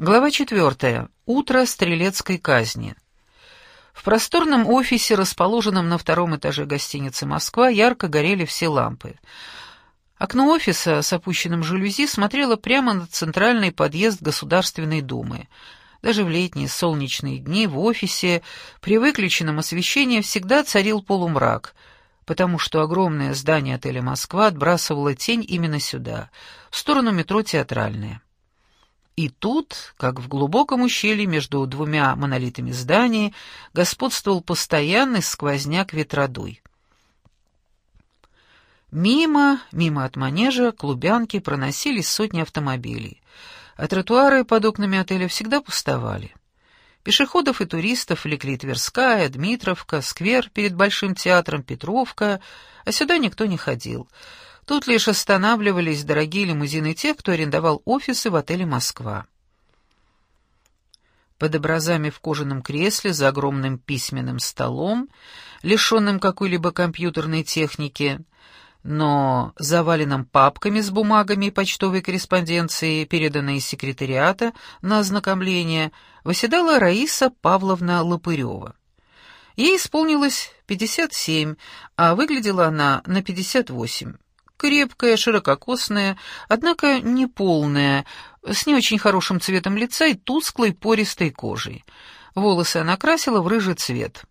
Глава четвертая. Утро стрелецкой казни. В просторном офисе, расположенном на втором этаже гостиницы «Москва», ярко горели все лампы. Окно офиса с опущенным жалюзи смотрело прямо на центральный подъезд Государственной Думы. Даже в летние солнечные дни в офисе при выключенном освещении всегда царил полумрак, потому что огромное здание отеля «Москва» отбрасывало тень именно сюда, в сторону метро «Театральная». И тут, как в глубоком ущелье между двумя монолитами зданий, господствовал постоянный сквозняк ветродуй. Мимо, мимо от манежа, клубянки проносились сотни автомобилей, а тротуары под окнами отеля всегда пустовали. Пешеходов и туристов влекли Тверская, Дмитровка, сквер перед Большим театром, Петровка, а сюда никто не ходил — Тут лишь останавливались дорогие лимузины тех, кто арендовал офисы в отеле «Москва». Под образами в кожаном кресле за огромным письменным столом, лишенным какой-либо компьютерной техники, но заваленным папками с бумагами и почтовой корреспонденцией, переданной из секретариата на ознакомление, восседала Раиса Павловна Лопырева. Ей исполнилось 57, а выглядела она на 58. Крепкая, ширококосная, однако неполная, с не очень хорошим цветом лица и тусклой пористой кожей. Волосы она красила в рыжий цвет.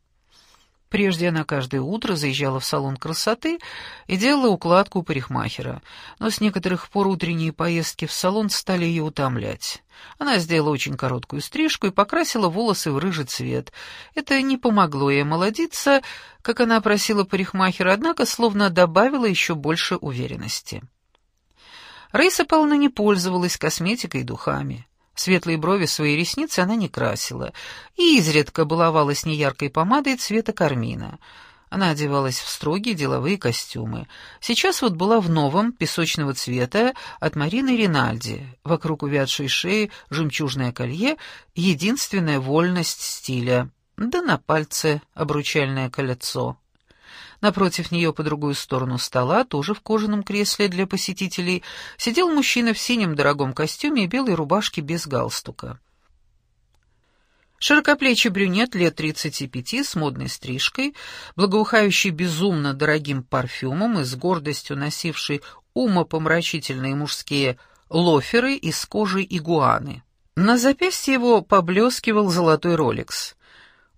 Прежде она каждое утро заезжала в салон красоты и делала укладку парикмахера, но с некоторых пор утренние поездки в салон стали ее утомлять. Она сделала очень короткую стрижку и покрасила волосы в рыжий цвет. Это не помогло ей молодиться, как она просила парикмахера, однако словно добавило еще больше уверенности. Раиса Павловна не пользовалась косметикой и духами. Светлые брови, свои ресницы она не красила и изредка баловалась неяркой помадой цвета кармина. Она одевалась в строгие деловые костюмы. Сейчас вот была в новом, песочного цвета, от Марины Ринальди. Вокруг увядшей шеи жемчужное колье, единственная вольность стиля. Да на пальце обручальное колецо. Напротив нее по другую сторону стола, тоже в кожаном кресле для посетителей, сидел мужчина в синем дорогом костюме и белой рубашке без галстука. Широкоплечий брюнет лет тридцати пяти с модной стрижкой, благоухающий безумно дорогим парфюмом и с гордостью носивший умопомрачительные мужские лоферы из кожи игуаны. На запястье его поблескивал золотой роликс.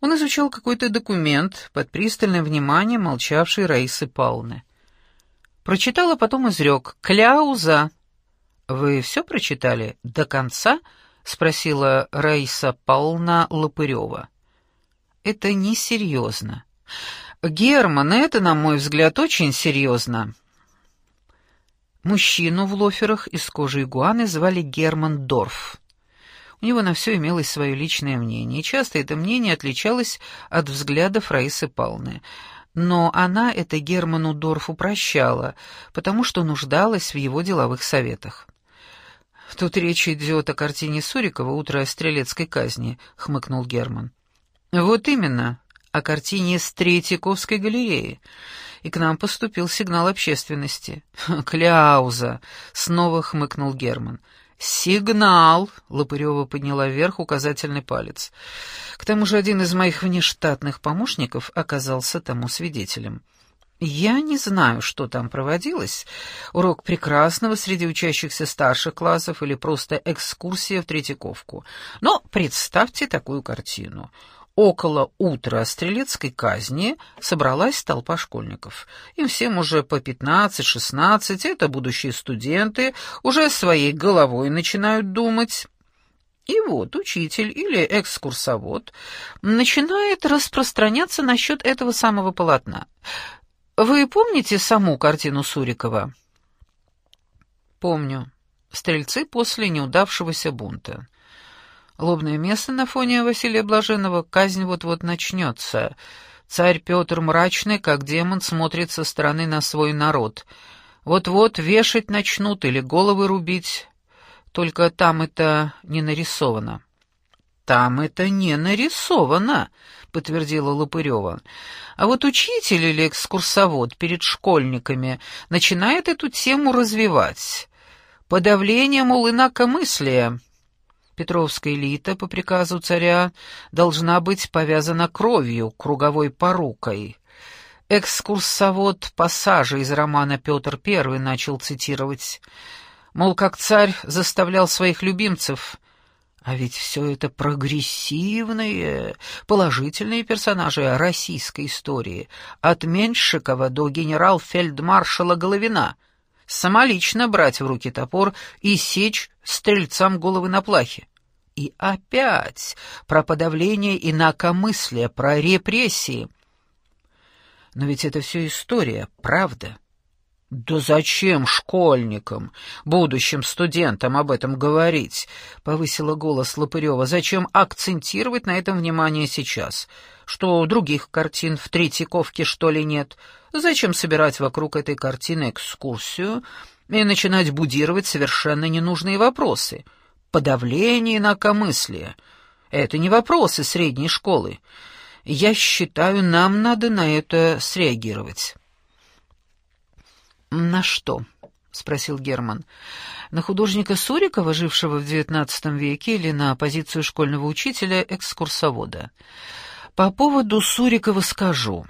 Он изучал какой-то документ под пристальным вниманием молчавшей Раисы Павловны. Прочитал, а потом изрек «Кляуза». «Вы все прочитали? До конца?» — спросила Раиса Павловна Лопырева. «Это несерьезно. Герман, это, на мой взгляд, очень серьезно». Мужчину в лоферах из кожи игуаны звали Герман Дорф. У него на все имелось свое личное мнение, и часто это мнение отличалось от взглядов Раисы Павловны. Но она это Герману Дорфу прощала, потому что нуждалась в его деловых советах. «Тут речь идет о картине Сурикова «Утро стрелецкой казни», — хмыкнул Герман. «Вот именно, о картине с Третьяковской галереи. И к нам поступил сигнал общественности». «Кляуза!» — снова хмыкнул Герман. «Сигнал!» — Лопырева подняла вверх указательный палец. К тому же один из моих внештатных помощников оказался тому свидетелем. Я не знаю, что там проводилось. Урок прекрасного среди учащихся старших классов или просто экскурсия в Третьяковку. Но представьте такую картину около утра стрелецкой казни собралась толпа школьников. Им всем уже по пятнадцать-шестнадцать, это будущие студенты, уже своей головой начинают думать. И вот учитель или экскурсовод начинает распространяться насчет этого самого полотна. Вы помните саму картину Сурикова? Помню. Стрельцы после неудавшегося бунта. Лобное место на фоне Василия Блаженного, казнь вот-вот начнется. Царь Петр мрачный, как демон, смотрит со стороны на свой народ. Вот-вот вешать начнут или головы рубить. Только там это не нарисовано. «Там это не нарисовано», — подтвердила Лопырева. «А вот учитель или экскурсовод перед школьниками начинает эту тему развивать. Подавление, мол, инакомыслия». Петровская элита по приказу царя должна быть повязана кровью, круговой порукой. Экскурсовод пассажа из романа «Петр I» начал цитировать. Мол, как царь заставлял своих любимцев а ведь все это прогрессивные, положительные персонажи российской истории, от Меньшикова до генерал-фельдмаршала Головина. Самолично брать в руки топор и сечь стрельцам головы на плахе. И опять про подавление инакомыслия, про репрессии. Но ведь это все история, правда? «Да зачем школьникам, будущим студентам об этом говорить?» — повысила голос Лопырева. «Зачем акцентировать на этом внимание сейчас? Что других картин в Третьяковке, что ли, нет? Зачем собирать вокруг этой картины экскурсию и начинать будировать совершенно ненужные вопросы? Подавление инакомыслия — это не вопросы средней школы. Я считаю, нам надо на это среагировать». «На что?» — спросил Герман. «На художника Сурикова, жившего в XIX веке, или на позицию школьного учителя-экскурсовода?» «По поводу Сурикова скажу.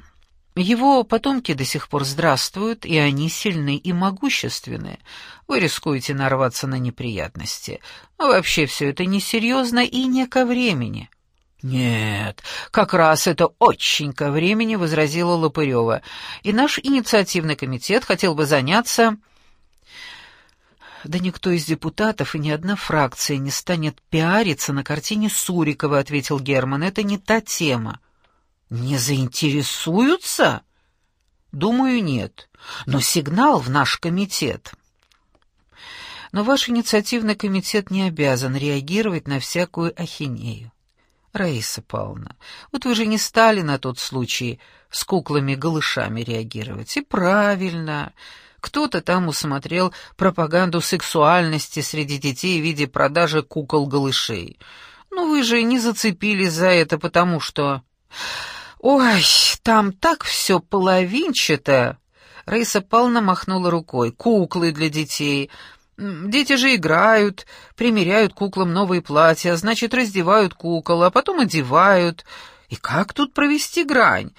Его потомки до сих пор здравствуют, и они сильны и могущественны. Вы рискуете нарваться на неприятности. А вообще все это несерьезно и не ко времени». «Нет, как раз это очень ко времени», — возразила Лопырева. «И наш инициативный комитет хотел бы заняться...» «Да никто из депутатов и ни одна фракция не станет пиариться на картине Сурикова», — ответил Герман. «Это не та тема». «Не заинтересуются?» «Думаю, нет. Но сигнал в наш комитет». «Но ваш инициативный комитет не обязан реагировать на всякую ахинею. «Раиса Павловна, вот вы же не стали на тот случай с куклами-голышами реагировать. И правильно. Кто-то там усмотрел пропаганду сексуальности среди детей в виде продажи кукол-голышей. Ну вы же не зацепились за это, потому что... Ой, там так все половинчато!» Раиса Павловна махнула рукой. «Куклы для детей...» Дети же играют, примеряют куклам новые платья, значит, раздевают кукол, а потом одевают. И как тут провести грань?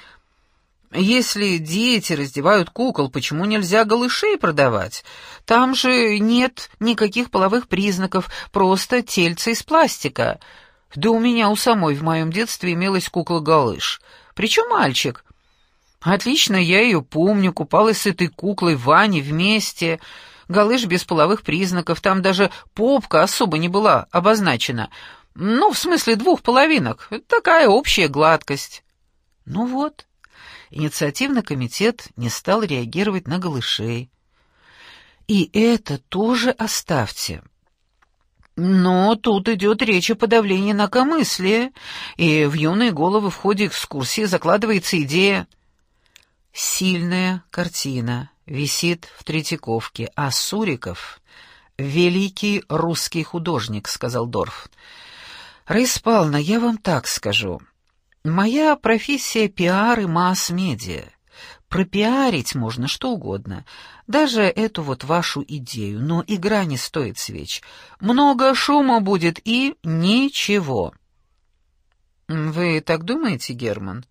Если дети раздевают кукол, почему нельзя голышей продавать? Там же нет никаких половых признаков, просто тельца из пластика. Да у меня у самой в моем детстве имелась кукла-голыш. Причем мальчик. Отлично, я ее помню, купалась с этой куклой Ваней вместе галыш без половых признаков, там даже попка особо не была обозначена. Ну, в смысле двух половинок, такая общая гладкость. Ну вот, инициативный комитет не стал реагировать на голышей. И это тоже оставьте. Но тут идет речь о подавлении инакомыслия, и в юные головы в ходе экскурсии закладывается идея «сильная картина» висит в Третьяковке, а Суриков — великий русский художник», — сказал Дорф. «Раиса Павловна, я вам так скажу. Моя профессия — пиар и масс-медиа. Пропиарить можно что угодно, даже эту вот вашу идею, но игра не стоит свеч. Много шума будет и ничего». «Вы так думаете, Герман?»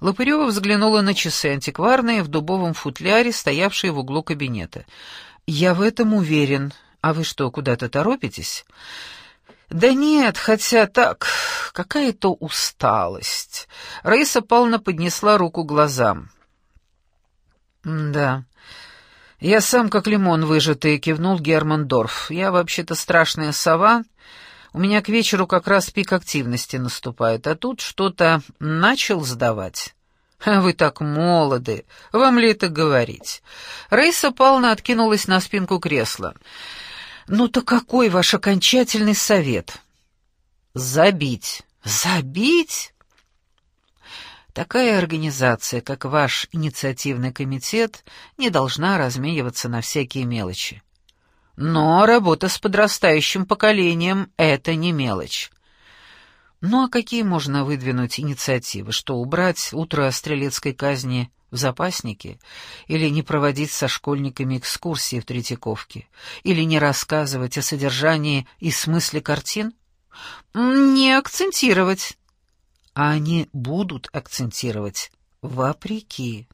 Лопырева взглянула на часы антикварные в дубовом футляре, стоявшие в углу кабинета. «Я в этом уверен. А вы что, куда-то торопитесь?» «Да нет, хотя так, какая-то усталость». Раиса Павловна поднесла руку глазам. «Да, я сам как лимон выжатый», — кивнул Герман Дорф. «Я вообще-то страшная сова, у меня к вечеру как раз пик активности наступает, а тут что-то начал сдавать. А вы так молоды, вам ли это говорить? Раиса Павловна откинулась на спинку кресла. Ну-то какой ваш окончательный совет? Забить. Забить? Такая организация, как ваш инициативный комитет, не должна размениваться на всякие мелочи. Но работа с подрастающим поколением — это не мелочь. Ну а какие можно выдвинуть инициативы? Что, убрать утро стрелецкой казни в запаснике? Или не проводить со школьниками экскурсии в Третьяковке? Или не рассказывать о содержании и смысле картин? «Не акцентировать». А они будут акцентировать. Вопреки.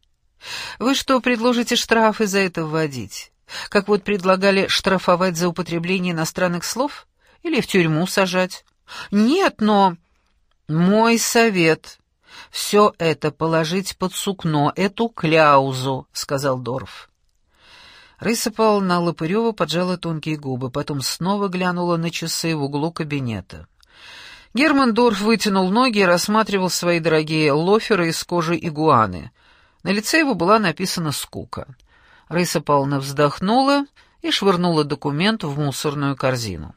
Вы что, предложите штрафы за это вводить? Как вот предлагали штрафовать за употребление иностранных слов? Или в тюрьму сажать? Нет, но... Мой совет. Все это положить под сукно, эту кляузу, сказал Дорф. Рыса Павловна Лопырева поджала тонкие губы, потом снова глянула на часы в углу кабинета. Герман Дорф вытянул ноги и рассматривал свои дорогие лоферы из кожи игуаны. На лице его была написана скука. Рыса Павловна вздохнула и швырнула документ в мусорную корзину.